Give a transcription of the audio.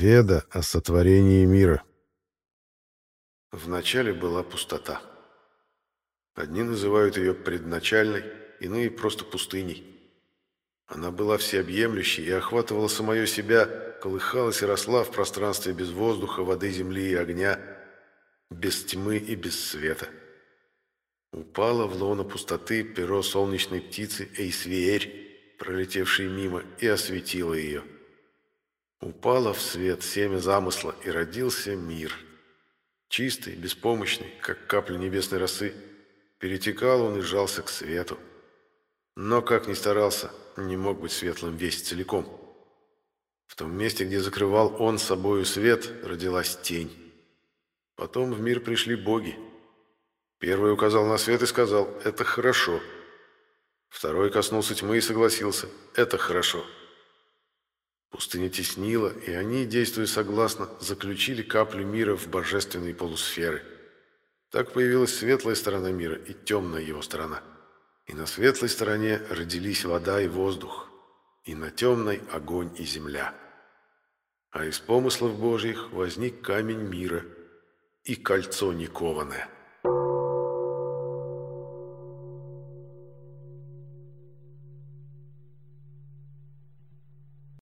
Веда о сотворении мира. Вначале была пустота. Одни называют ее предначальной, иные просто пустыней. Она была всеобъемлющей и охватывала самое себя, колыхалась и росла в пространстве без воздуха, воды, земли и огня, без тьмы и без света. Упала в лоно пустоты перо солнечной птицы Эйсвиэрь, пролетевшей мимо, и осветила ее. Упало в свет семя замысла, и родился мир. Чистый, беспомощный, как капля небесной росы, перетекал он и жался к свету. Но, как ни старался, не мог быть светлым весь целиком. В том месте, где закрывал он собою свет, родилась тень. Потом в мир пришли боги. Первый указал на свет и сказал «это хорошо». Второй коснулся тьмы и согласился «это хорошо». Пустыня теснила, и они, действуя согласно, заключили каплю мира в божественные полусферы. Так появилась светлая сторона мира и темная его сторона. И на светлой стороне родились вода и воздух, и на темной огонь и земля. А из помыслов Божьих возник камень мира и кольцо никованное.